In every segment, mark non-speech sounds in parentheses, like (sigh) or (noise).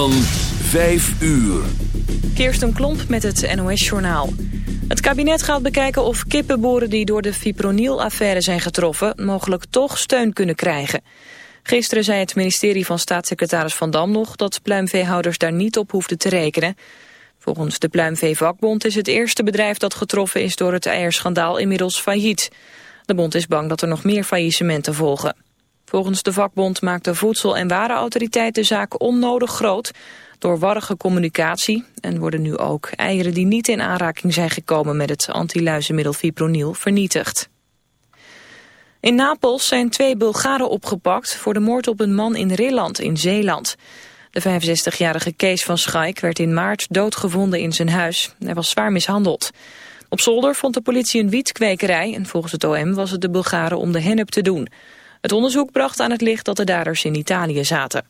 van 5 uur. Kirsten Klomp met het NOS-journaal. Het kabinet gaat bekijken of kippenboeren die door de fipronil-affaire zijn getroffen... mogelijk toch steun kunnen krijgen. Gisteren zei het ministerie van staatssecretaris Van Dam nog... dat pluimveehouders daar niet op hoefden te rekenen. Volgens de Pluimveevakbond is het eerste bedrijf dat getroffen is... door het eierschandaal inmiddels failliet. De bond is bang dat er nog meer faillissementen volgen. Volgens de vakbond maakt de Voedsel- en Warenautoriteit de zaak onnodig groot door warrige communicatie en worden nu ook eieren die niet in aanraking zijn gekomen met het antiluizenmiddel fipronil vernietigd. In Napels zijn twee Bulgaren opgepakt voor de moord op een man in Rilland in Zeeland. De 65-jarige Kees van Schaik werd in maart doodgevonden in zijn huis. Hij was zwaar mishandeld. Op zolder vond de politie een wietkwekerij en volgens het OM was het de Bulgaren om de hennep te doen. Het onderzoek bracht aan het licht dat de daders in Italië zaten.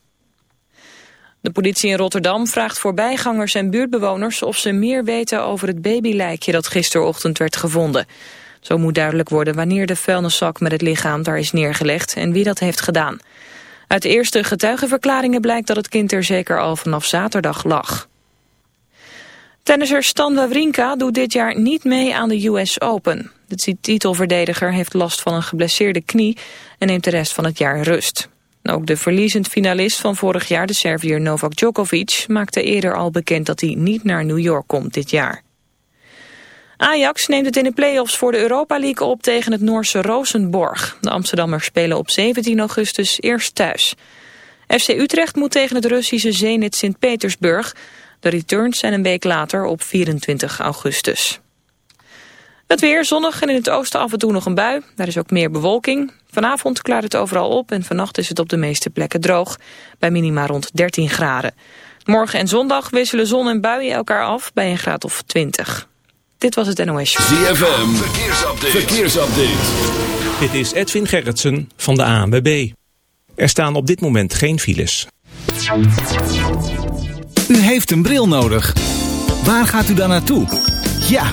De politie in Rotterdam vraagt voorbijgangers en buurtbewoners of ze meer weten over het babylijkje dat gisterochtend werd gevonden. Zo moet duidelijk worden wanneer de vuilniszak met het lichaam daar is neergelegd en wie dat heeft gedaan. Uit eerste getuigenverklaringen blijkt dat het kind er zeker al vanaf zaterdag lag. Tennisser Stan Wawrinka doet dit jaar niet mee aan de US Open. De titelverdediger heeft last van een geblesseerde knie en neemt de rest van het jaar rust. Ook de verliezend finalist van vorig jaar, de Serviër Novak Djokovic, maakte eerder al bekend dat hij niet naar New York komt dit jaar. Ajax neemt het in de play-offs voor de Europa League op tegen het Noorse Rosenborg. De Amsterdammers spelen op 17 augustus eerst thuis. FC Utrecht moet tegen het Russische Zenit Sint-Petersburg. De returns zijn een week later op 24 augustus. Het weer zonnig en in het oosten af en toe nog een bui. Daar is ook meer bewolking. Vanavond klaart het overal op en vannacht is het op de meeste plekken droog. Bij minima rond 13 graden. Morgen en zondag wisselen zon en buien elkaar af bij een graad of 20. Dit was het NOS ZFM, verkeersupdate. verkeersupdate. Dit is Edwin Gerritsen van de ANWB. Er staan op dit moment geen files. U heeft een bril nodig. Waar gaat u dan naartoe? Ja,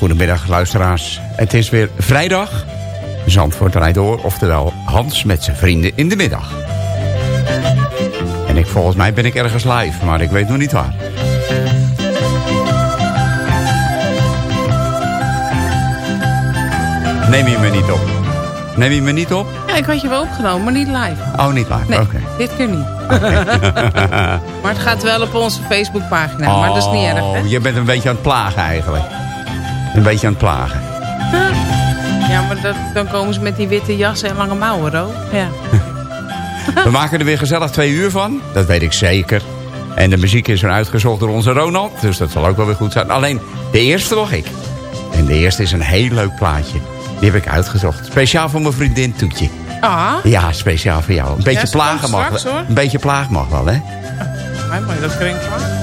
Een hele goede middag, luisteraars. Het is weer vrijdag. Zandvoort rijdt door, oftewel Hans met zijn vrienden in de middag. En ik, volgens mij ben ik ergens live, maar ik weet nog niet waar. Neem je me niet op? Neem je me niet op? Ja, ik had je wel opgenomen, maar niet live. Oh, niet live, Nee, oké. dit keer niet. (laughs) maar het gaat wel op onze Facebookpagina, maar dat is niet erg, hè? Oh, je bent een beetje aan het plagen eigenlijk. Een beetje aan het plagen. Ja, maar dat, dan komen ze met die witte jassen en lange mouwen, hoor. Ja. (laughs) We maken er weer gezellig twee uur van. Dat weet ik zeker. En de muziek is er uitgezocht door onze Ronald. Dus dat zal ook wel weer goed zijn. Alleen de eerste nog ik. En de eerste is een heel leuk plaatje. Die heb ik uitgezocht. Speciaal voor mijn vriendin Toetje. Ah, Ja, speciaal voor jou. Een beetje Ja, plagen mag wel. Een beetje plaag mag wel, hè? maar maar dat klinkt klaar.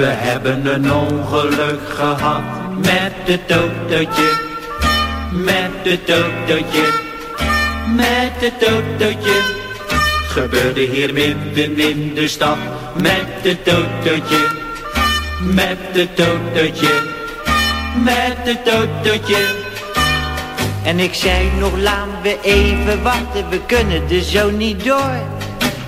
We hebben een ongeluk gehad met het autootje, met het autootje, met het autootje. Gebeurde hier midden in de stad met het autootje, met het autootje, met het autootje. En ik zei nog, laten we even wachten, we kunnen er zo niet door.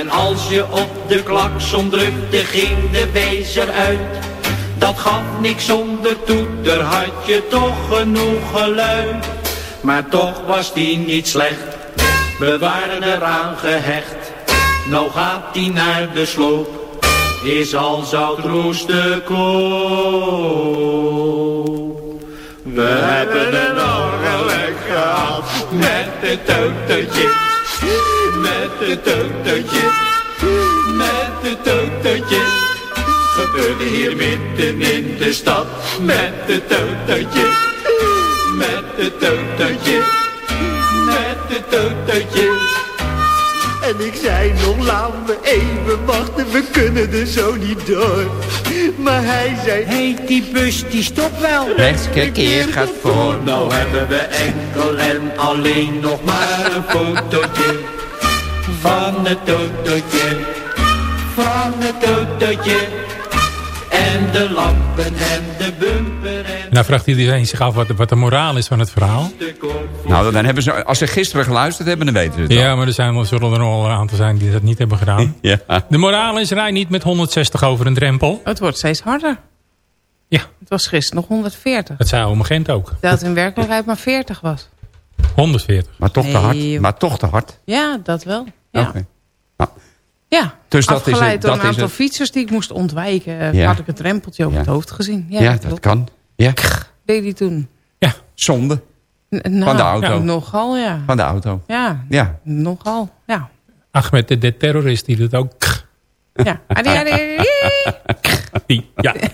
En als je op de klakson drukte, ging de wijzer uit. Dat gaf niks zonder toeter, had je toch genoeg geluid. Maar toch was die niet slecht, we waren eraan gehecht. Nou gaat die naar de sloop, is al zout roest te koop. We hebben een ongeluk gehad met het autootje, met het autootje, met het autootje. Gebeurde hier midden in de stad met het autootje, met het autootje, met het autootje. En ik zei nog, laten we even wachten, we kunnen er zo niet door. Maar hij zei, hey, die bus die stopt wel. Rechtsverkeer gaat voor. Nou hebben we enkel en alleen nog maar een fotootje van het autootje, van het autootje. En de lampen en de bumper en Nou vraagt iedereen zich af wat, wat de moraal is van het verhaal. de. Nou, dan hebben ze, als ze gisteren geluisterd hebben, dan weten ze het. Ja, maar er zijn, er zullen er nog wel een aantal zijn die dat niet hebben gedaan. (laughs) Ja. De moraal is, rij niet met 160 over een drempel. Het wordt steeds harder. Ja, Het was gisteren nog 140. dat zei oma Gent ook. Dat het in werkelijkheid maar 40 was. 140. Maar toch te hard. Maar toch te hard. Ja, dat wel. Ja, Oké. Nou, ja. Dus dat is het- door dat een is aantal het. fietsers die ik moest ontwijken. eh, Ja. Had ik het rempeltje over Ja. het hoofd gezien. Ja, ja, dat klopt. kan. Ja, Deed hij toen. Ja, zonde N- nou, Van de auto. Nogal, ja. van de auto. Ja, Ja, nogal. Ja. Ahmed de, de terrorist die doet ook... Ja. Adi, adi, adi. Die, ja. (laughs)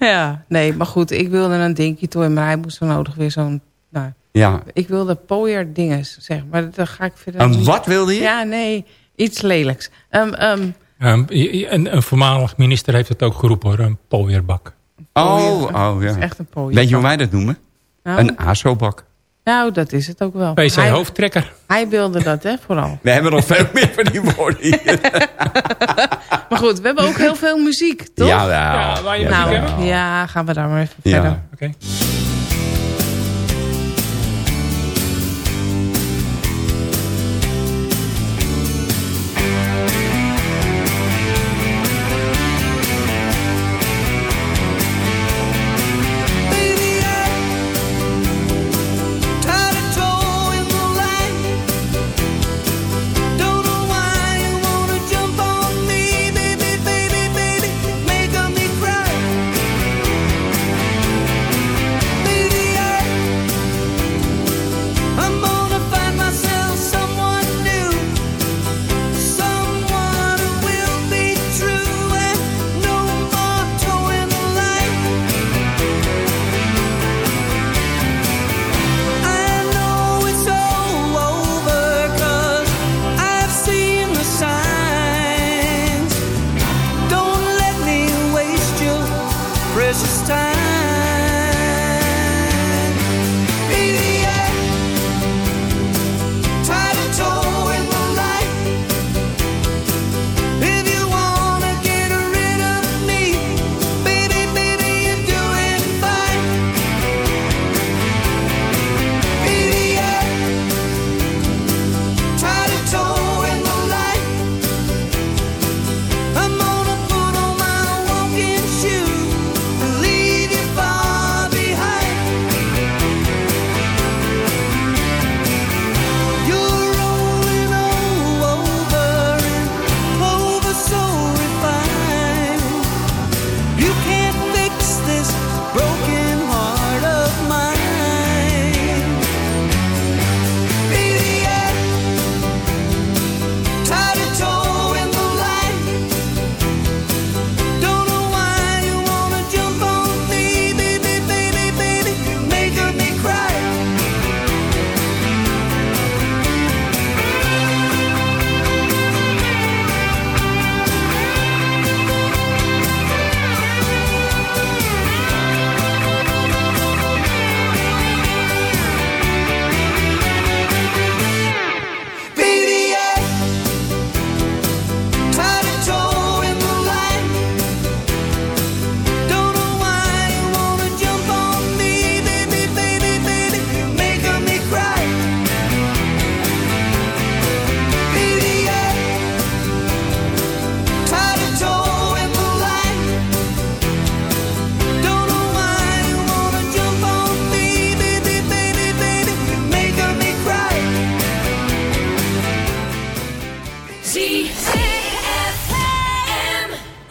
ja, nee, maar goed, ik wilde een dinky toy, maar hij moest zo nodig weer zo'n... Nou, ja. ik wilde pooier dinges, zeg maar. Dan ga ik verder En niet- wat wilde je? Ja, nee, iets lelijks. Ehm, ehm, Ehm, een, een voormalig minister heeft het ook geroepen hoor, een pooierbak. Oh, oh Het is ja. echt een pooier. Weet je hoe wij dat noemen? Nou, Een ASO-bak. nou, dat is het ook wel. PC hij, hoofdtrekker. hij wilde dat, hè, vooral. We hebben nog veel meer van die woorden hier. (laughs) Maar goed, we hebben ook heel veel muziek, toch? Ja, waar je Nou, muziek hebben? ja, gaan we daar maar even Ja. verder. Oké.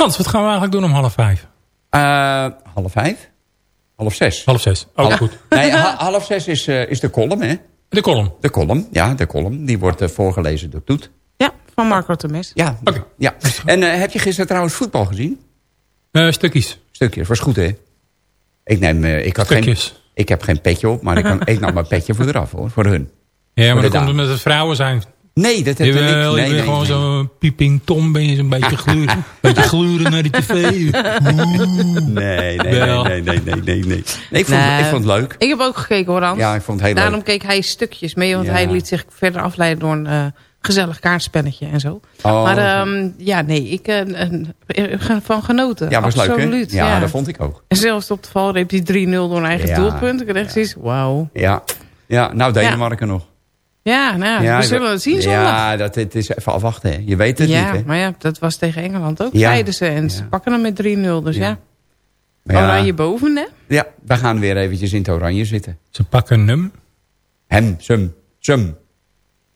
Hans, wat gaan we eigenlijk doen om half vijf? Eh, half vijf? Half zes? Half zes. Oh, Half- goed. Nee, ha- half zes is, eh, is de column, hè? De column. De column, ja, de column. Die wordt eh, voorgelezen door Toet. Ja, van Marco Temes. Ja, ja. En eh, heb je gisteren trouwens voetbal gezien? Eh, stukjes. Stukjes, was goed, hè? Ik neem, eh, ik had geen, Stukjes. ik heb geen petje op, maar ik, kan, (laughs) ik nam mijn petje voor eraf, hoor, voor hun. Ja, maar dat komt omdat het vrouwen zijn. Nee, dat heb ik niet. je Nee, gewoon nee. zo'n pieping tom, ben je zo'n beetje gluren, (laughs) beetje gluren naar de tv. Nee, nee, nee, nee, nee, nee, nee. ik, vond, Nee. ik vond het leuk. Ik heb ook gekeken hoor, Hans. Ja, ik vond het heel Daarom leuk. keek hij stukjes mee, want Ja. hij liet zich verder afleiden door een eh, gezellig kaartspelletje en zo. Oh. Maar ehm, ja, nee, ik eh, van genoten. Ja, was leuk, hè? Absoluut, Ja, dat vond ik ook. En zelfs op de valreep die 3-0 door een eigen Ja. doelpunt. Ik dacht zoiets, wauw. Ja, ja nou Denemarken nog. Ja, nou ja, Ja, we zullen het zien zondag. Ja, dat, het is even afwachten. Hè. Je weet het Ja, niet, hè? maar ja, dat was tegen Engeland ook, Ja. zeiden ze. En ze pakken hem met 3-0, dus ja. Ja, Oranje boven, hè? Ja, we gaan weer eventjes in het oranje zitten. Ze pakken hem. Hem, sum, sum,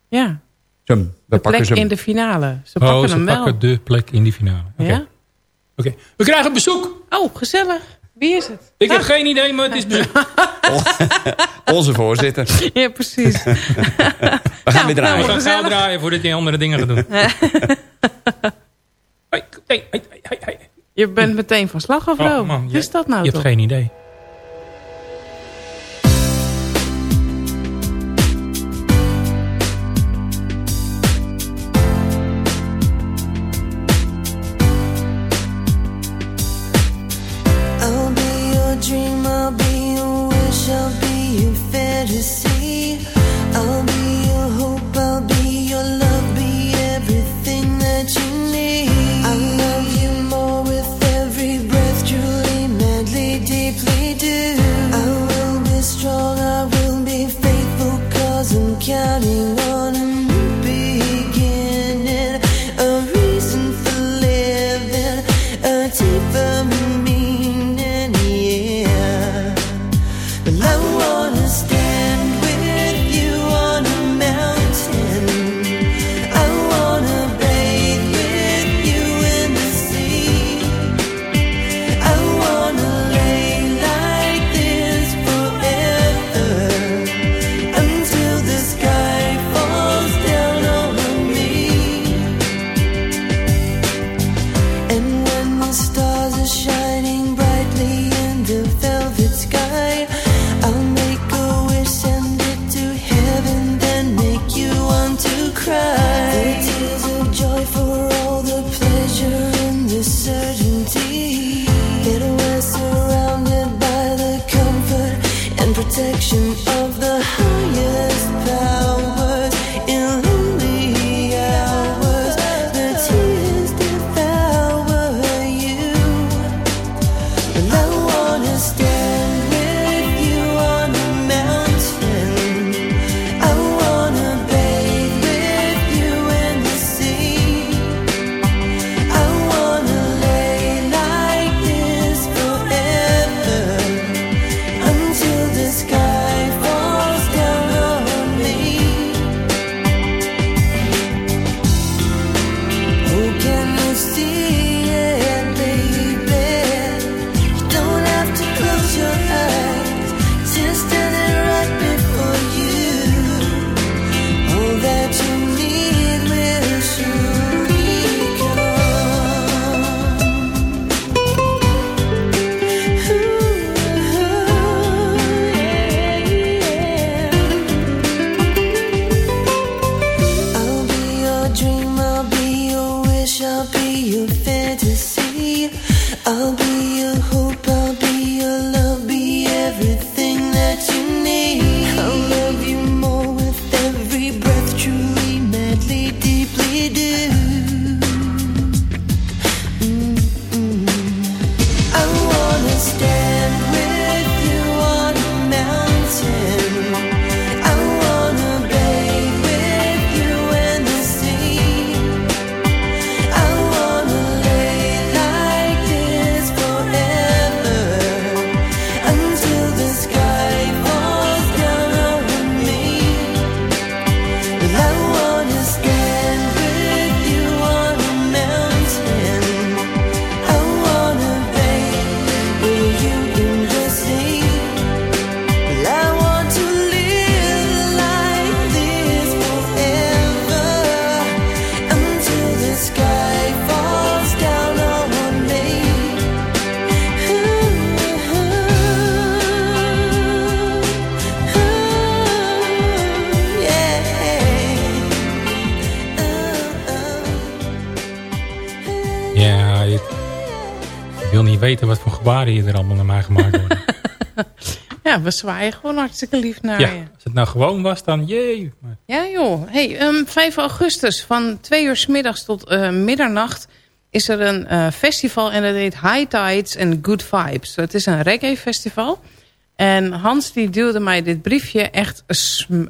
Ja, sum. We de pakken plek in de finale. Ze pakken oh, ze hem wel. pakken de plek in die finale. Oké. Ja? Oké. We krijgen bezoek. Oh, gezellig. Wie is het? Ik heb geen idee, maar het is bezoek. (laughs) Onze voorzitter. Ja, precies. (laughs) We gaan weer We draaien. gaan gauw draaien voordat hij andere dingen gaat doen. Hoi, hoi, hoi. Je bent meteen van slag of? Oh, man, Wat je- is dat nou Je toch? hebt geen idee. Hier er allemaal naar mij gemaakt worden. (laughs) Ja, we zwaaien gewoon hartstikke lief naar ja, je. als het nou gewoon was, dan jee. Maar Ja joh. Hey, ehm, 5 augustus van 2 uur 's middags tot eh, middernacht is er een eh, festival en dat heet High Tides and Good Vibes. Het is een reggae festival. En Hans die duwde mij dit briefje echt,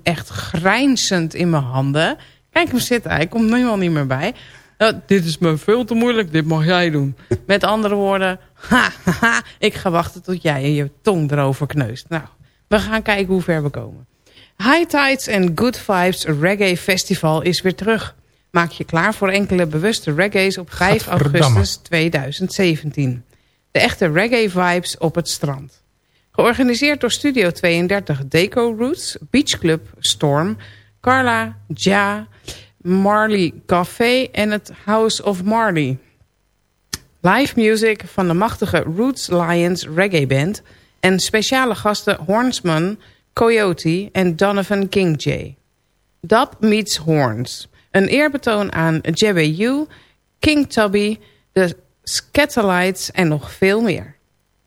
echt grijnzend in mijn handen. Kijk hem zitten, hij komt nu al niet meer bij. "Ja, dit is me veel te moeilijk, dit mag jij doen. Met andere woorden, ha, ha, ha, ik ga wachten tot jij je tong erover kneust. Nou, we gaan kijken hoe ver we komen. High Tides and Good Vibes Reggae Festival is weer terug. Maak je klaar voor enkele bewuste reggae's op 5 Gadverdamme. augustus 2017. De echte reggae vibes op het strand. Georganiseerd door Studio 32 Deco Roots, Beach Club Storm, Carla, Ja, Marley Café en het House of Marley. Live music van de machtige Roots Lions Reggae Band... en speciale gasten Hornsman, Coyote en Donovan King J. Dub meets Horns. Een eerbetoon aan Jebbe U, King Tubby, de Scatterlights en nog veel meer.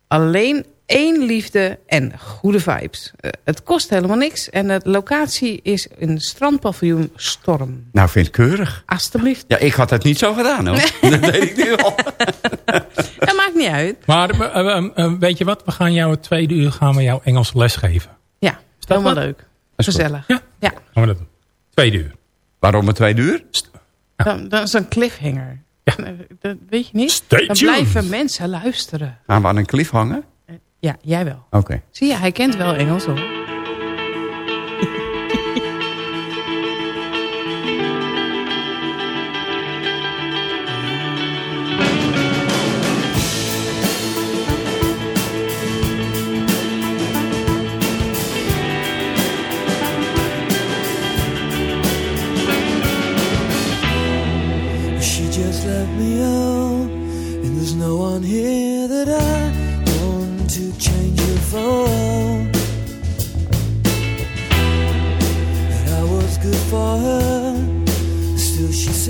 Alleen één liefde en goede vibes. Eh, het kost helemaal niks en de locatie is een strandpaviljoen Storm. Nou, vind ik keurig. Alsjeblieft. Ja, ik had het niet zo gedaan, hoor. (laughs) Dat weet ik nu al. (laughs) Dat maakt niet uit. Maar eh, eh, weet je wat? We gaan jou het tweede uur gaan we jou Engelse les geven. Ja, dat helemaal wat? leuk. is. Gezellig. Ja. Ja. Gaan we dat doen. Tweede uur. Waarom een tweede uur? Dan, dan is een cliffhanger. Ja. Dat weet je niet. Stay dan tuned. blijven mensen luisteren. Gaan we aan een cliff hangen? Ja, jij wel. Oké. Zie je, hij kent wel Engels hoor.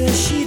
position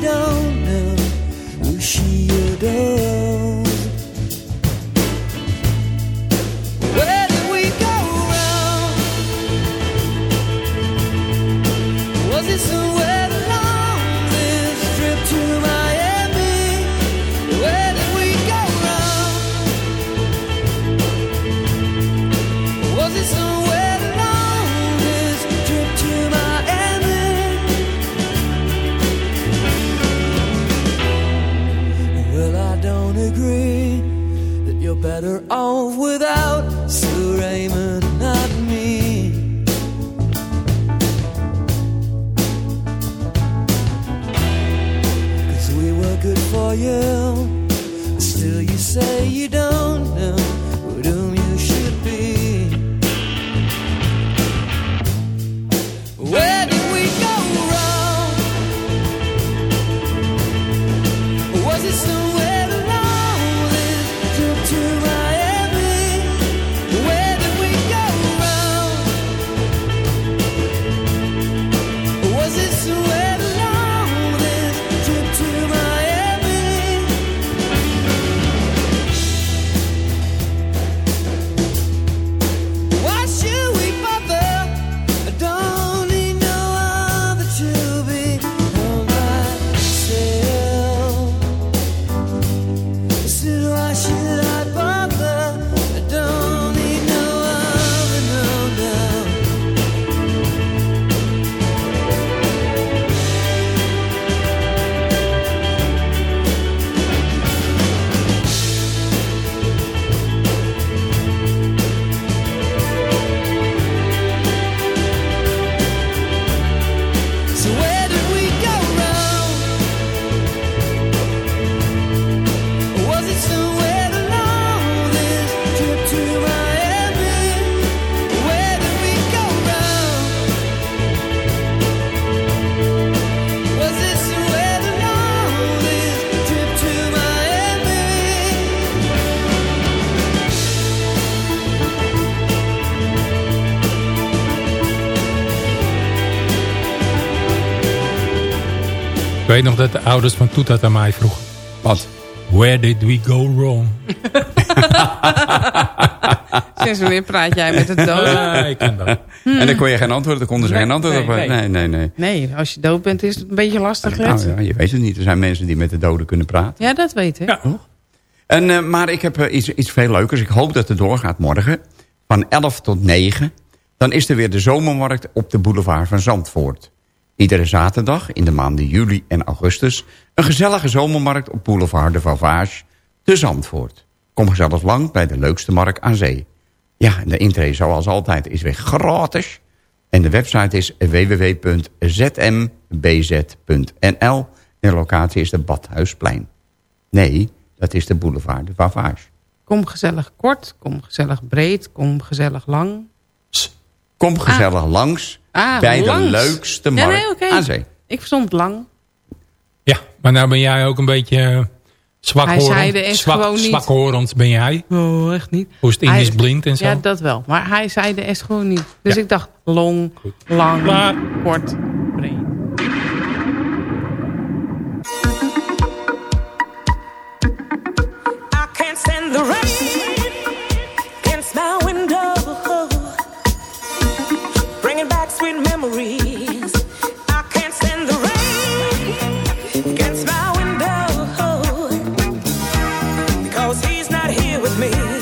weet nog dat de ouders van Toet dat aan mij vroegen. Wat? Where did we go wrong? (laughs) Sinds wanneer praat jij met het dood? Ah, ik ken dat. En dan kon je geen antwoord, dan konden ze Nee, geen antwoord nee, op. nee. Nee, nee, nee. Nee, als je dood bent is het een beetje lastig. Nou, ja, je weet het niet. Er zijn mensen die met de doden kunnen praten. Ja, dat weet ik. Ja. En, eh, maar ik heb eh, iets, iets veel leukers. Ik hoop dat het doorgaat morgen. Van 11 tot 9. Dan is er weer de zomermarkt op de boulevard van Zandvoort. Iedere zaterdag in de maanden juli en augustus... een gezellige zomermarkt op boulevard de Vauvage te Zandvoort. Kom gezellig lang bij de leukste markt aan zee. Ja, en de intree zoals altijd is weer gratis. En de website is www.zmbz.nl. En de locatie is de Badhuisplein. Nee, dat is de boulevard de Vauvage. Kom gezellig kort, kom gezellig breed, kom gezellig lang. Kom gezellig langs Ah, bij langs. de leukste Ja, markt nee, oké. aan zee. Ik verstond lang. Ja, maar nou ben jij ook een beetje eh, Hij zwakhorend. zeide echt Zwak, gewoon niet. Zwakhorend ben jij. Oh, echt niet. Hoe is het Indisch Hij- blind en zo? Ja, dat wel. Maar hij zei de S gewoon niet. Dus Ja. ik dacht long, lang, kort, breed. I can't stand the rain with me.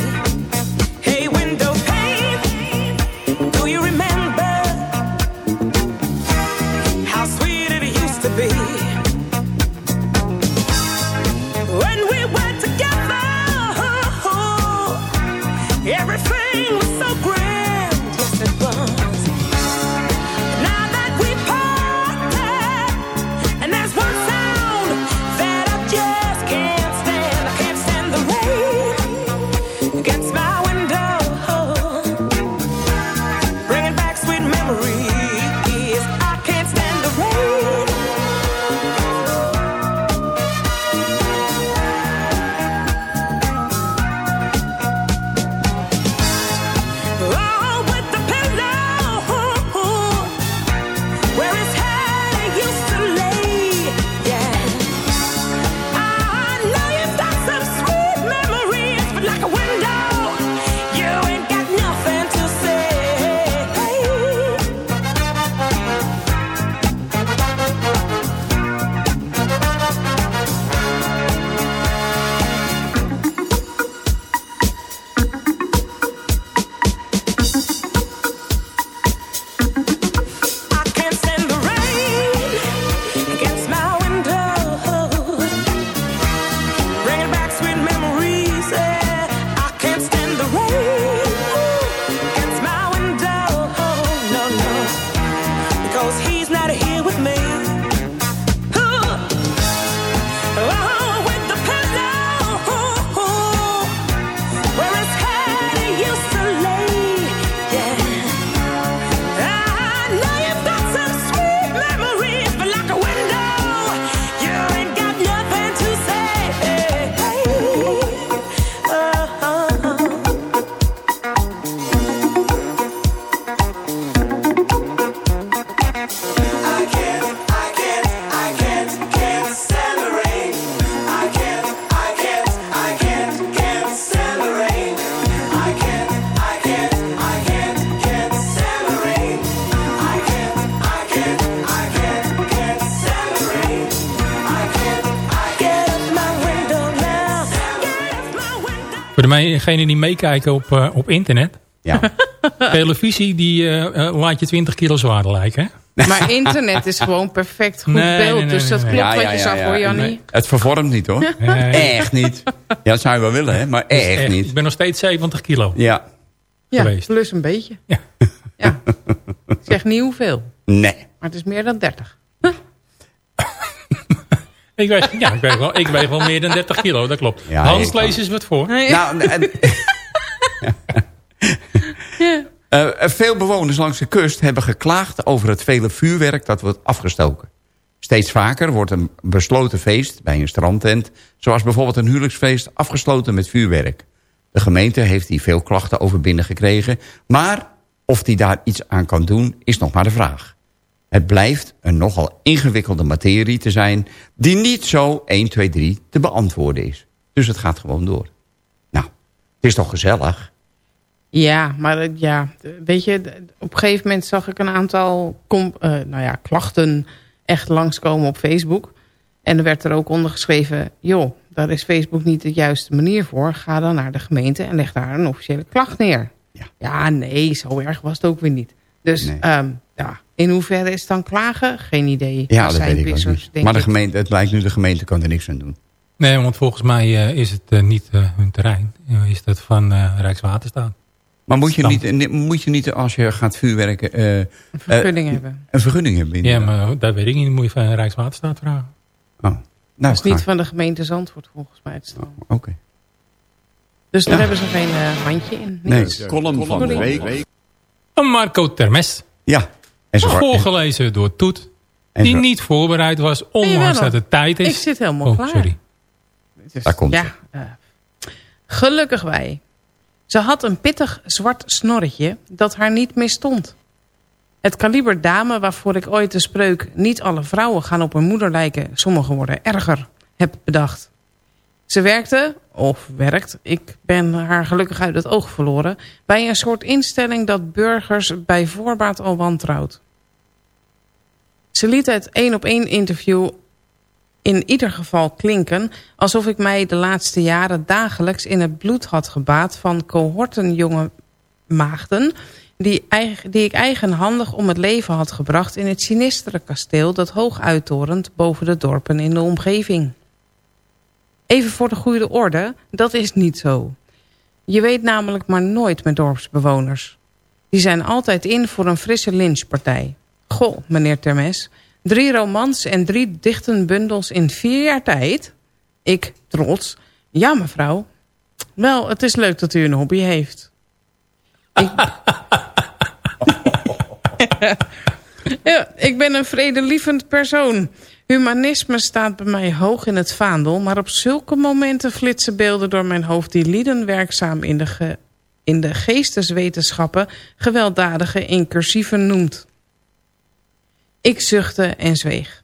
Degenen die meekijken op, eh, op internet. Ja. (laughs) Televisie die eh, eh, laat je 20 kilo zwaarder lijken. Hè? Maar internet is gewoon perfect goed Nee, beeld. nee, nee, dus dat klopt wat Ja, je ja, zag ja, hoor, ja. Jannie. Nee, Het vervormt niet hoor. Nee. Echt niet. Ja, dat zou je wel willen, hè? maar echt, Echt, niet. Ik ben nog steeds 70 kilo. Ja, Ja, geweest. plus een beetje. Ja. Ja. Ik zeg niet hoeveel, nee. maar het is meer dan 30. Ik weeg, ja, ik weeg, wel, ik weeg wel meer dan 30 kilo, dat klopt. Ja, Hans, lees eens wat voor. Nou, en- (laughs) (laughs) Eh, veel bewoners langs de kust hebben geklaagd over het vele vuurwerk dat wordt afgestoken. Steeds vaker wordt een besloten feest bij een strandtent... zoals bijvoorbeeld een huwelijksfeest afgesloten met vuurwerk. De gemeente heeft hier veel klachten over binnengekregen... maar of die daar iets aan kan doen is nog maar de vraag. Het blijft een nogal ingewikkelde materie te zijn... die niet zo 1, 2, 3 te beantwoorden is. Dus het gaat gewoon door. Nou, het is toch gezellig? Ja, maar eh, ja, weet je, op een gegeven moment zag ik een aantal eh, nou ja, klachten echt langskomen op Facebook. En er werd er ook onder geschreven, joh, daar is Facebook niet de juiste manier voor. Ga dan naar de gemeente en leg daar een officiële klacht neer. Ja, nee, zo erg was het ook weer niet. Dus Nee. ehm, ja, in hoeverre is het dan klagen? Geen idee. Ja, dat weet ik ook niet. Maar de gemeente, het lijkt nu de gemeente kan er niks aan doen. Nee, want volgens mij eh, is het eh, niet eh, hun terrein. Is dat van eh, Rijkswaterstaat. Maar moet je, niet, moet je niet als je gaat vuurwerken... eh, Een vergunning eh, hebben. Een vergunning hebben? Ja, maar dat weet ik niet. Moet je van Rijkswaterstaat vragen. Oh. Nou, Dat is niet van de gemeente Zandvoort volgens mij het staan. Oké. Dus daar Ja. hebben ze geen eh, handje in. Nee, column van de week. Van Marco Termes. Ja. En Voorgelezen door Toet. en Die zo- niet voorbereid was, ondanks dat het tijd is. Ik zit helemaal oh, klaar. sorry. Dus, Daar komt ja, eh, gelukkig wij. Ze had een pittig zwart snorretje dat haar niet misstond. Het kaliber dame waarvoor ik ooit de spreuk... niet alle vrouwen gaan op hun moeder lijken, sommigen worden erger, heb bedacht. Ze werkte, of werkt, ik ben haar gelukkig uit het oog verloren... bij een soort instelling dat burgers bij voorbaat al wantrouwt. Ze liet het één op één interview in ieder geval klinken... alsof ik mij de laatste jaren dagelijks in het bloed had gebaat... van cohorten jonge maagden... Die, eig- die ik eigenhandig om het leven had gebracht... in het sinistere kasteel dat hoog uittorent boven de dorpen in de omgeving. Even voor de goede orde, dat is niet zo. Je weet namelijk maar nooit met dorpsbewoners. Die zijn altijd in voor een frisse lynchpartij. Goh, meneer Termes, drie romans en drie dichtenbundels in vier jaar tijd? Ik, trots, ja mevrouw. Wel, het is leuk dat u een hobby heeft. Ik... (laughs) ik ben een vredelievend persoon. Humanisme staat bij mij hoog in het vaandel... maar op zulke momenten flitsen beelden door mijn hoofd... die lieden werkzaam in de, in de geesteswetenschappen... gewelddadige incursieven noemt. Ik zuchtte en zweeg.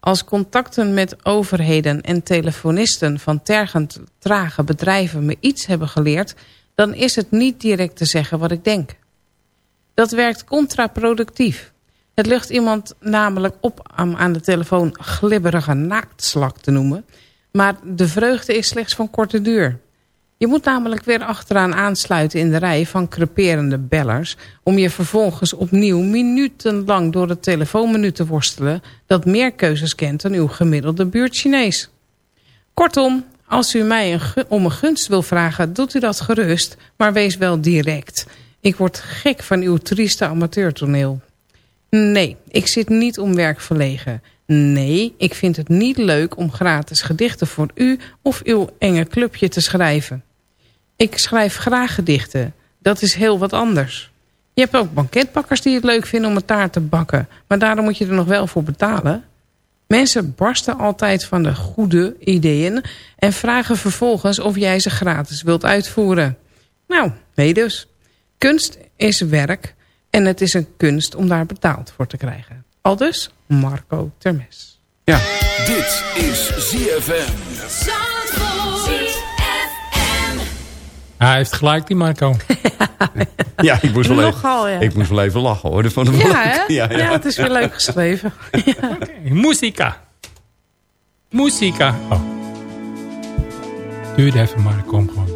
Als contacten met overheden en telefonisten van tergend trage bedrijven me iets hebben geleerd... dan is het niet direct te zeggen wat ik denk. Dat werkt contraproductief. Het lucht iemand namelijk op om aan de telefoon glibberige naaktslak te noemen... maar de vreugde is slechts van korte duur. Je moet namelijk weer achteraan aansluiten in de rij van creperende bellers... om je vervolgens opnieuw minutenlang door het telefoonmenu te worstelen... dat meer keuzes kent dan uw gemiddelde buurt Chinees. Kortom, als u mij een om een gunst wil vragen, doet u dat gerust... maar wees wel direct. Ik word gek van uw trieste amateurtoneel. Nee, ik zit niet om werk verlegen. Nee, ik vind het niet leuk om gratis gedichten voor u of uw enge clubje te schrijven. Ik schrijf graag gedichten. Dat is heel wat anders. Je hebt ook banketbakkers die het leuk vinden om een taart te bakken. Maar daarom moet je er nog wel voor betalen. Mensen barsten altijd van de goede ideeën... en vragen vervolgens of jij ze gratis wilt uitvoeren. Nou, nee dus. Kunst is werk en het is een kunst om daar betaald voor te krijgen. Aldus Marco Termes. Ja. Dit is ZFM. Hij heeft gelijk, die Marco. (laughs) Ja, ik moest, wel even, Nogal, ja. ik moest wel even lachen hoor. Ik wel Ja? Ja, Ja, ja. het is weer leuk geschreven. (laughs) Muzika. Muzika. Oh. Duurde even, maar ik kom gewoon.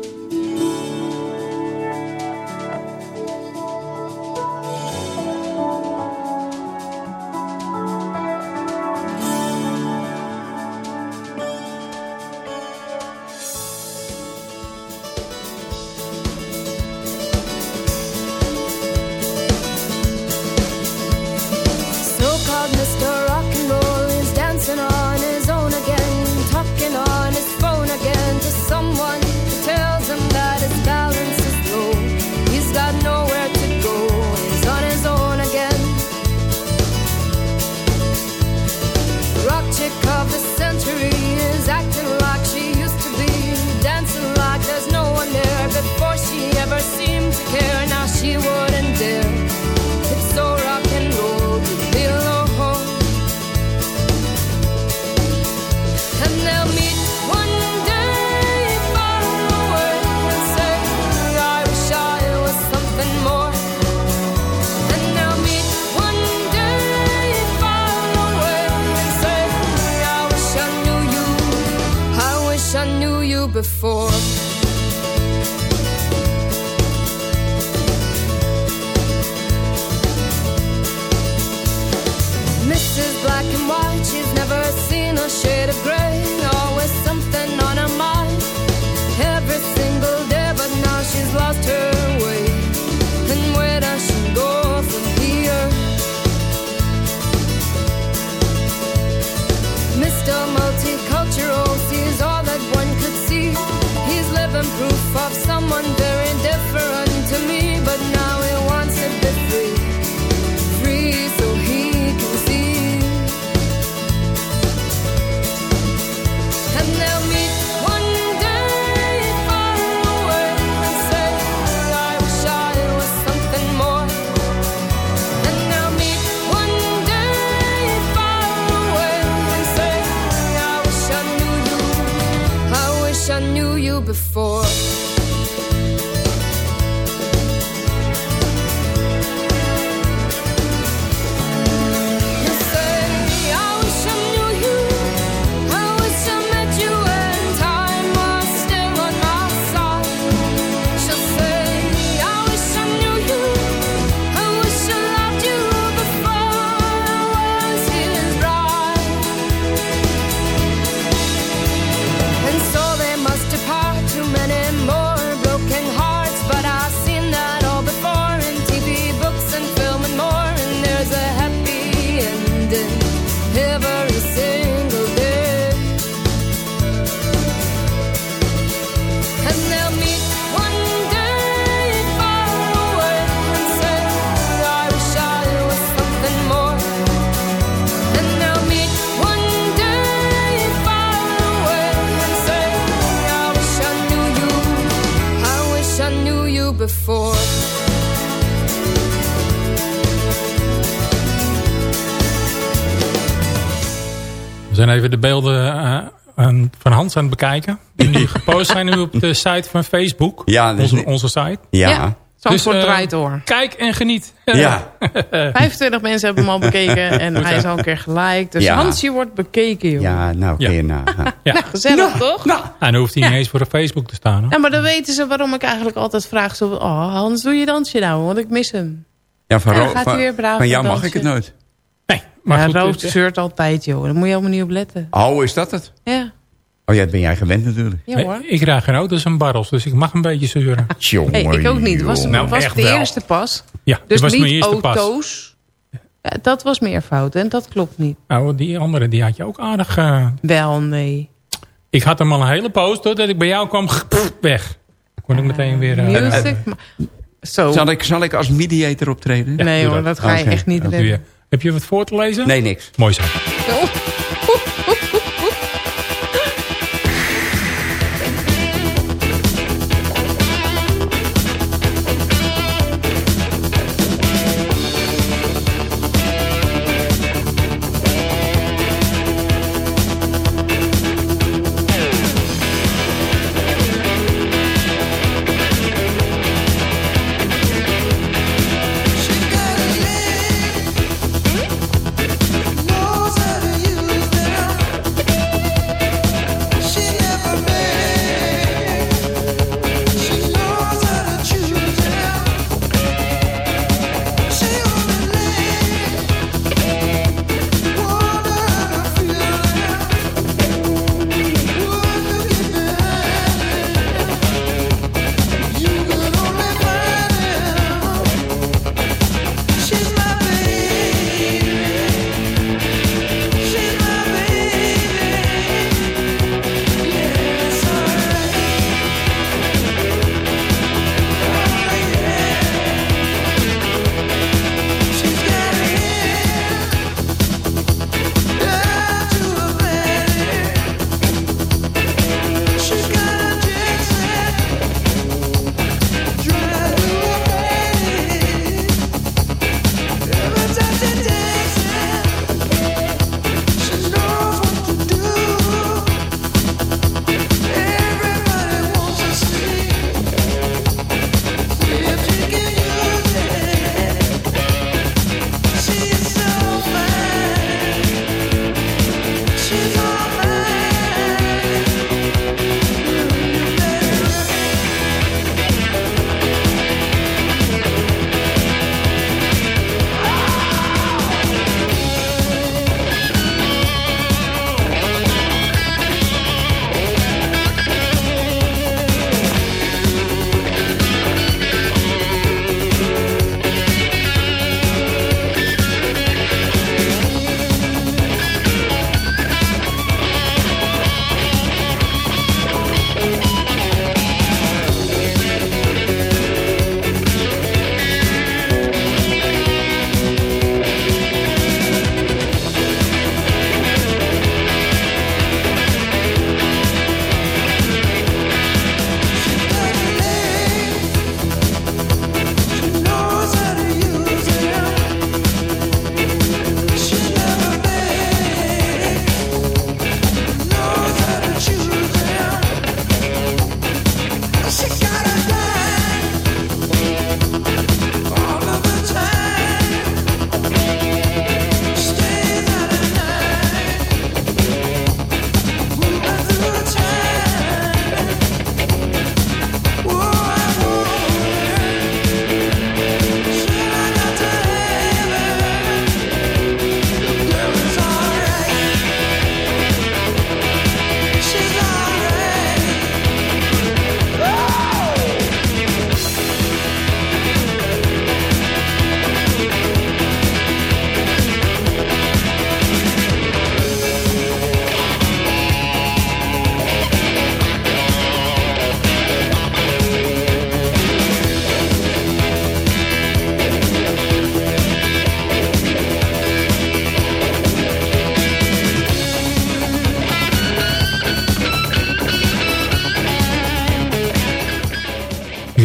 Even de beelden eh, van Hans aan het bekijken. Die nu (laughs) gepost zijn nu op de site van Facebook. Ja, is onze, onze site. Ja. Ja. Zandvoort Dus, eh, draait door. Kijk en geniet. Ja. (laughs) 25 mensen hebben hem al bekeken en hij is al een keer geliked. Dus Ja. Hansje wordt bekeken, joh. Ja, nou kun je nagaan. Nou, (laughs) gezellig toch? En dan hoeft hij niet eens voor de Facebook te staan. Hoor. Ja, maar dan weten ze waarom ik eigenlijk altijd vraag. Zo, oh, Hans, doe je dansje nou? Want ik mis hem. Ja, van, Ja, gaat van, weer braaf van jou mag ik het nooit. Maar ja, Roos het- zeurt altijd, joh. Daar moet je helemaal niet op letten. Oh, is dat het? Ja, Oh ja, dat ben jij gewend natuurlijk. ja hoor. ik raak geen auto's en barrels, dus ik mag een beetje zeuren. (laughs) Jongen, Hey, ik ook niet. Was, Nou, was echt de wel. eerste pas. Ja, Dus dat was niet mijn eerste pas. auto's. Ja, dat was meer fout en dat klopt niet. Nou, die andere die had je ook aardig... eh, Wel, nee. ik had hem al een hele poos, doordat ik bij jou kwam, weg. Kon ik meteen weer... eh, Music. Zal ik, zal ik als mediator optreden? nee hoor, dat. dat ga je echt niet dat doe je. redden. Heb je wat voor te lezen? Nee, niks. Mooi zo.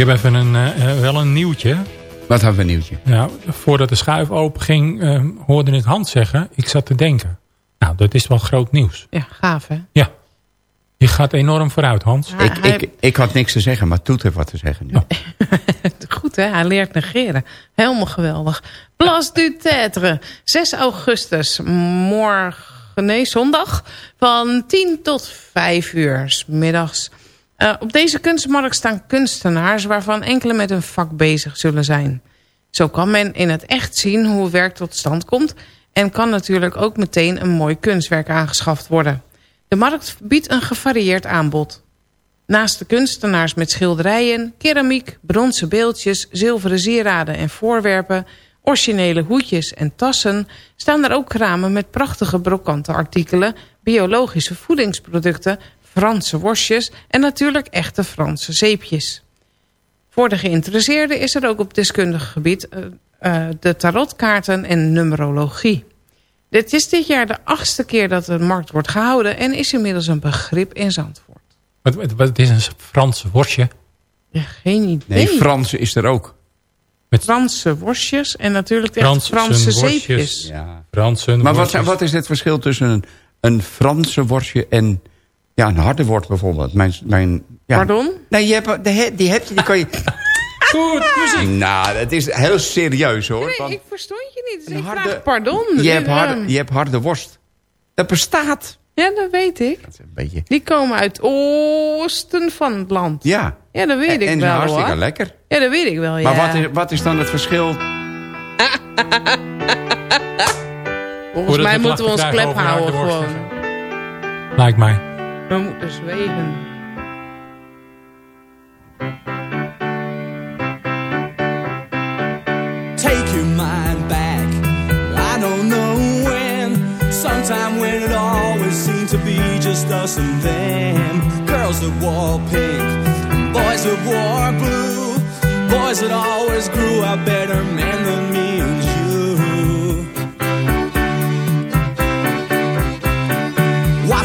Heb even een, eh, eh, wel een nieuwtje. Wat hebben we een nieuwtje? Ja, voordat de schuif open ging, eh, hoorde ik Hans zeggen, ik zat te denken. Nou, dat is wel groot nieuws. Ja, gaaf hè? Ja. Je gaat enorm vooruit, Hans. Ik, ik, ik had niks te zeggen, maar Toet heeft wat te zeggen. nu. (laughs) Goed hè, hij leert negeren. Helemaal geweldig. Place du Tetre, 6 augustus, morgen, nee, zondag, van 10 tot 5 uur 's middags. Eh, op deze kunstmarkt staan kunstenaars waarvan enkele met een vak bezig zullen zijn. Zo kan men in het echt zien hoe werk tot stand komt... en kan natuurlijk ook meteen een mooi kunstwerk aangeschaft worden. De markt biedt een gevarieerd aanbod. Naast de kunstenaars met schilderijen, keramiek, bronzen beeldjes, zilveren sieraden en voorwerpen, originele hoedjes en tassen, staan er ook kramen met prachtige brokante artikelen, biologische voedingsproducten, Franse worstjes en natuurlijk echte Franse zeepjes. Voor de geïnteresseerden is er ook op deskundig gebied eh, eh, de tarotkaarten en numerologie. Dit is dit jaar de achtste keer dat de markt wordt gehouden en is inmiddels een begrip in Zandvoort. Wat, wat, wat is een Franse worstje? Ja, geen idee. Nee, Franse is er ook. Franse worstjes en natuurlijk Frans- Franse zeepjes. worstjes. Ja. Franse Maar wat, wat is het verschil tussen een, een Franse worstje en ja, een harde worst bijvoorbeeld? Mijn, mijn, ja. Pardon? Nee, je hebt, die, die heb je, die kan je... (laughs) Goed, muziek. Nou, het is heel serieus hoor. Nee, want ik verstond je niet. Dus Een ik harde- vraag pardon. je, hebt harde, je hebt harde worst. Dat bestaat. Ja, dat weet ik. Dat is een beetje... Die komen uit het oosten van het land. Ja. Ja, dat weet en, ik en wel hartstikke hoor. lekker. Ja, dat weet ik wel, ja. Maar wat is, wat is dan het verschil? (laughs) Volgens mij moeten we ons klep houden gewoon. Lijkt mij. We moeten zwegen. take your mind back. I don't know when, sometime when it always seemed to be just us and them. Girls that wore pink, boys that wore blue, boys that always grew up better men than me and you.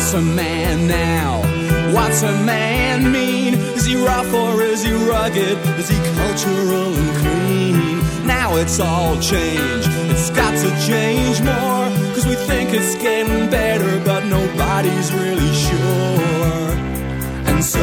What's a man now? What's a man mean? Is he rough or is he rugged? Is he cultural and clean? Now it's all changed. It's got to change more. Cause we think it's getting better, but nobody's really sure. And so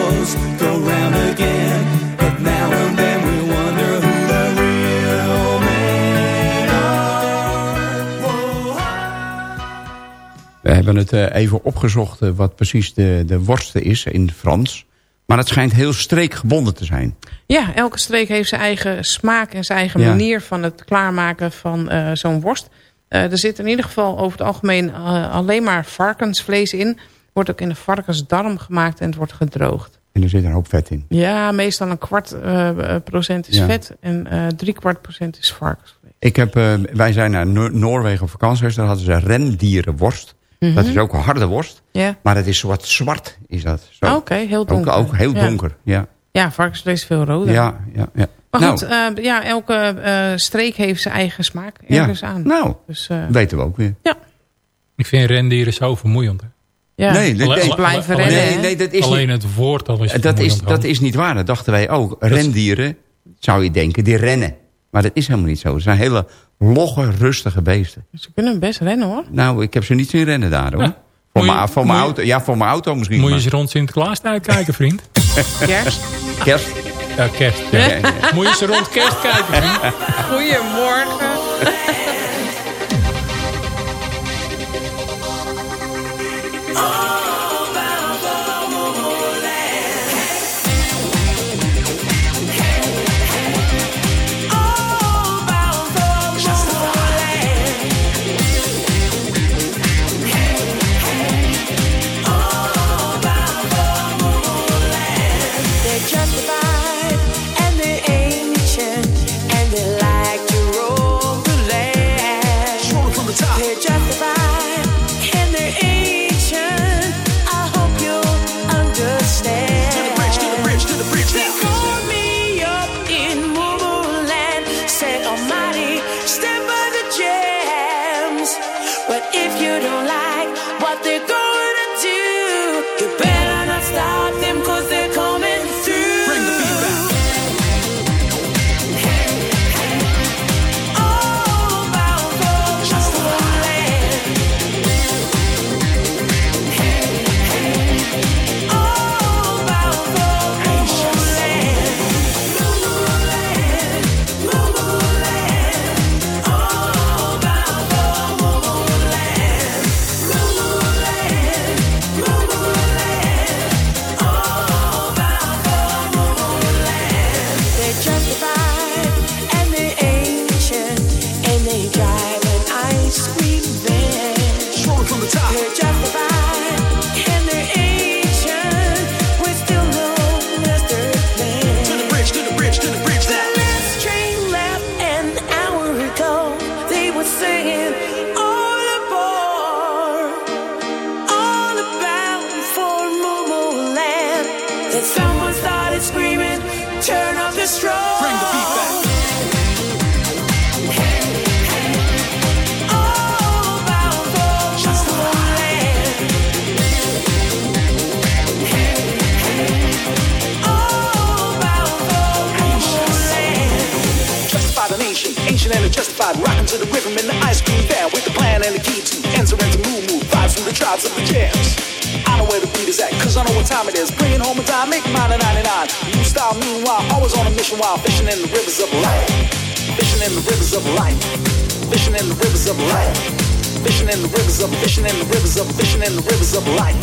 We hebben het eh, even opgezocht eh, wat precies de, de worsten is in Frans. Maar het schijnt heel streekgebonden te zijn. Ja, elke streek heeft zijn eigen smaak en zijn eigen Ja. manier van het klaarmaken van eh, zo'n worst. Er zit in ieder geval over het algemeen alleen maar varkensvlees in. Wordt ook in de varkensdarm gemaakt en het wordt gedroogd. En er zit een hoop vet in. Ja, meestal een kwart procent is Ja. vet en drie kwart procent is varkensvlees. Ik heb, wij zijn naar Noor- Noorwegen op vakantie geweest. Daar hadden ze rendierenworst. Mhm. Dat is ook een harde worst. Ja, Maar het is wat zwart, is dat. Zo. oké, heel ook, donker. ook heel Ja. donker, ja. Ja, varkensvlees is veel roder. Ja, ja, ja. Maar nou, goed, eh, ja, elke eh, streek heeft zijn eigen smaak ja. ergens aan. nou, Dus eh, weten we ook weer. Ik vind rendieren zo vermoeiend. hè. ja, Nee, dat- Alle- nee, alle- blijven alleen- rennen, nee, hè? nee, dat is Alleen niet, het woord al is dat, is, dat is niet waar. Dat dachten wij ook. Rendieren, zou je denken, die rennen. Maar dat is helemaal niet zo. Het zijn hele logge, rustige beesten. ze kunnen best rennen hoor. Nou, ik heb ze niet zien rennen daar, hoor. Ja. Voor mijn voor mijn auto, ja, voor mijn auto misschien. Moet je eens rond Sinterklaastijd kijken, vriend. (laughs) Kerst. Kerst. Ja, kerst. Ja. Ja, ja. Moet je eens rond kerst kijken, vriend. Goedemorgen. (laughs) ancient rocking to the rhythm in the ice cream van with the plan and the key to enter into moo moo vibes from the tribes of the jams. I know where the beat is at, cause I know what time it is. Bringing home a time, make mine a 99. New style, meanwhile, always on a mission while fishing in the rivers of life. Fishing in the rivers of life. Fishing in the rivers of life. Fishing in the rivers of, fishing in the rivers of, fishing in the rivers of life.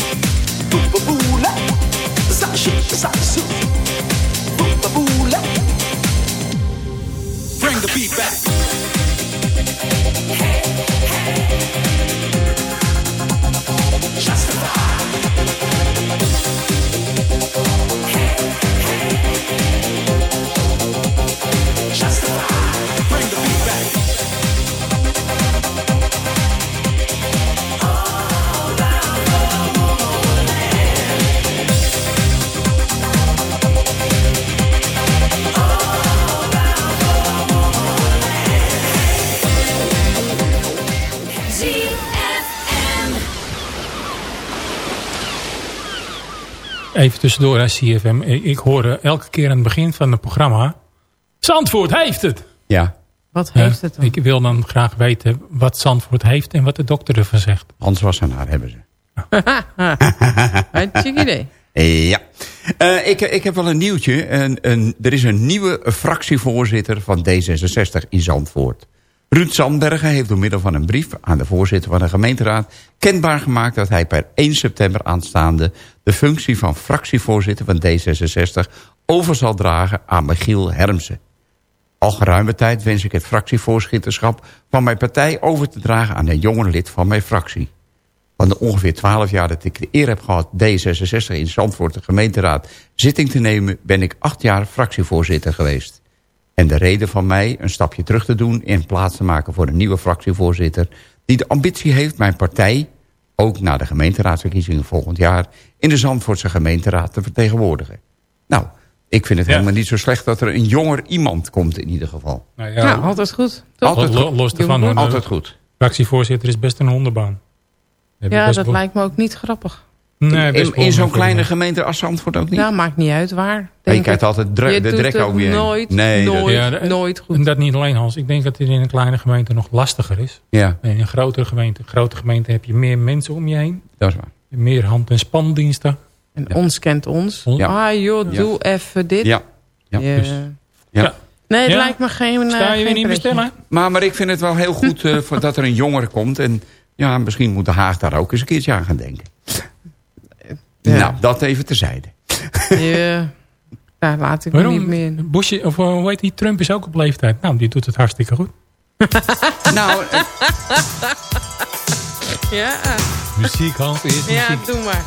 Boo boo boo la. Zashi, zashi. Boo boo boo la. Bring the beat back. Even tussendoor, hè, CFM. Ik ik hoor eh, elke keer aan het begin van het programma... Zandvoort heeft het! Ja. Wat heeft het dan? ik wil dan graag weten wat Zandvoort heeft en wat de dokter ervan zegt. Hans Wassenaar hebben ze. (laughs) Hartstikke idee. Ja. Eh, ik, ik heb wel een nieuwtje. Een, een, er is een nieuwe fractievoorzitter van D66 in Zandvoort. Ruud Zandbergen heeft door middel van een brief aan de voorzitter van de gemeenteraad... kenbaar gemaakt dat hij per 1 september aanstaande... de functie van fractievoorzitter van D66 over zal dragen aan Michiel Hermsen. Al geruime tijd wens ik het fractievoorzitterschap van mijn partij over te dragen aan een jonger lid van mijn fractie. Van de ongeveer 12 jaar dat ik de eer heb gehad D66 in Zandvoort de gemeenteraad zitting te nemen, ben ik acht jaar fractievoorzitter geweest. En de reden van mij een stapje terug te doen in plaats te maken voor een nieuwe fractievoorzitter die de ambitie heeft mijn partij, ook na de gemeenteraadsverkiezingen volgend jaar, in de Zandvoortse gemeenteraad te vertegenwoordigen. Nou, ik vind het Ja. helemaal niet zo slecht dat er een jonger iemand komt in ieder geval. Nou Ja, altijd goed. Toch? Altijd goed. Los ervan, Altijd goed. fractievoorzitter is best een hondenbaan. Heb je Ja, dat lijkt me ook niet grappig. Nee, in zo'n kleine gemeente als Zandvoort ook niet? Nou, maakt niet uit waar. Maar je ik. altijd dre- Je de drek over je heen. nooit, Nee, nooit, Ja, nooit goed. En dat niet alleen Hans. Ik denk dat het in een kleine gemeente nog lastiger is. Ja, in een grotere gemeente. Een grote gemeente heb je meer mensen om je heen. dat is waar. Meer hand- en spandiensten. En ons kent ons. Ja. Ah joh, Ja. doe even dit. Ja. Ja, dus- Ja. Nee, het Ja. lijkt me geen... eh, Sta je weer geen niet bestellen? Maar, maar ik vind het wel heel goed eh, voor dat er een jongere komt. En ja, misschien moet de Haag daar ook eens een keertje aan gaan denken. Ja. Nou, dat even terzijde. (laughs) Ja, daar laat ik me niet meer Waarom? in. Bush, of eh, hoe heet die? Trump is ook op leeftijd. Nou, die doet het hartstikke goed. (laughs) nou, eh, Ja, Muziek, Hans, is muziek. ja, doe maar.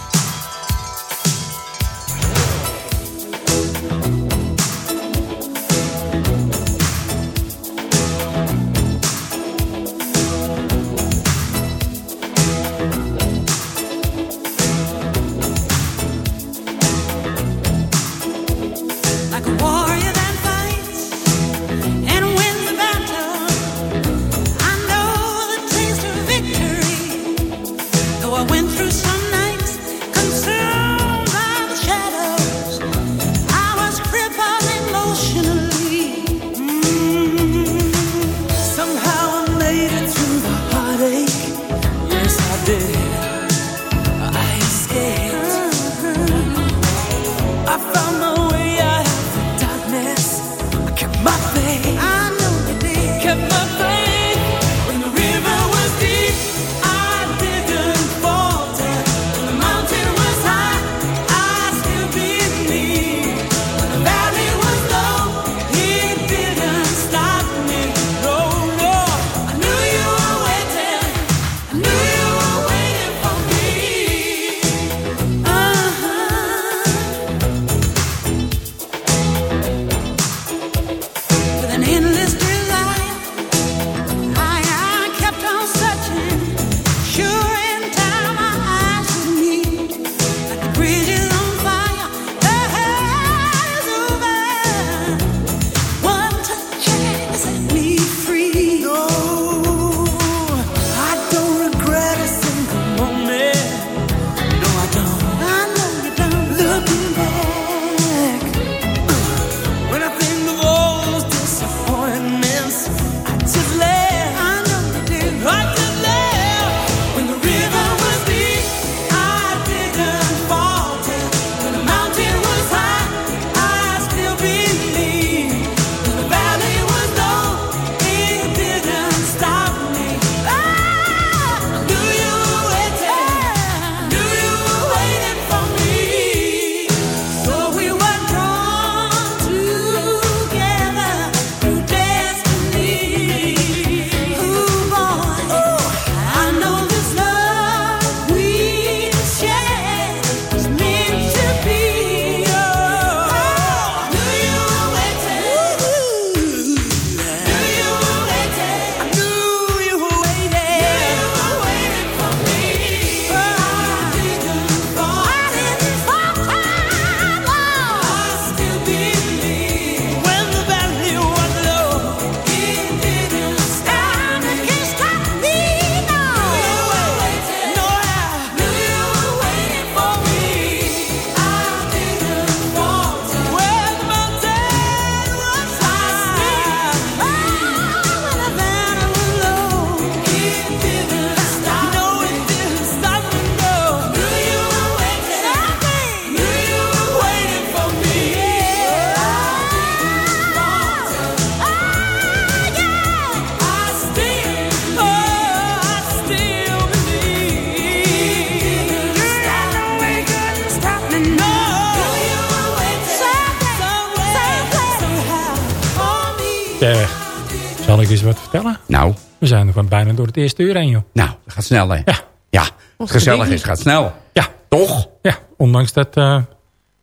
Het eerste uur heen, joh. nou, dat gaat snel, hè? Ja. Ja, het gezellig is, gaat snel. Ja. Toch? Ja, ondanks dat eh,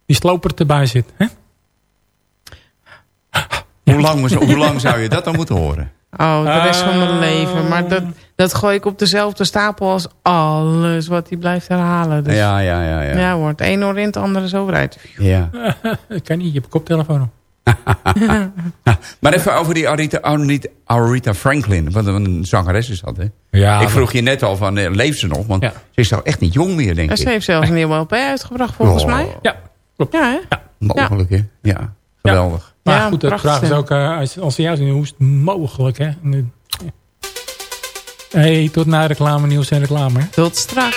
die sloper erbij zit. Hè? Hoe, lang, hoe lang zou je dat dan moeten horen? Oh, de rest van mijn Ah. leven. Maar dat, dat gooi ik op dezelfde stapel als alles wat hij blijft herhalen. Dus, Ja, ja, ja. ja. ja. hoor, het een oor in, het andere zo eruit. ja. (laughs) Ik kan niet, je hebt een koptelefoon op. (laughs) Maar even over die Arita, Arita, Aretha Franklin. Wat een zangeres is dat, hè? Ja, ik vroeg je net al van, eh, leeft ze nog? Want Ja. ze is toch echt niet jong meer, denk En ik. ze heeft zelfs een nieuwe LP uitgebracht volgens Oh. mij. Ja, klopt. Ja, hè? Mogelijk, hè? Ja, geweldig. Maar Ja, goed, de prachtig vraag is ook, eh, als, als ze juist in hoe is het mogelijk, hè? Hey, tot na reclame, nieuws en reclame. hè? Tot straks.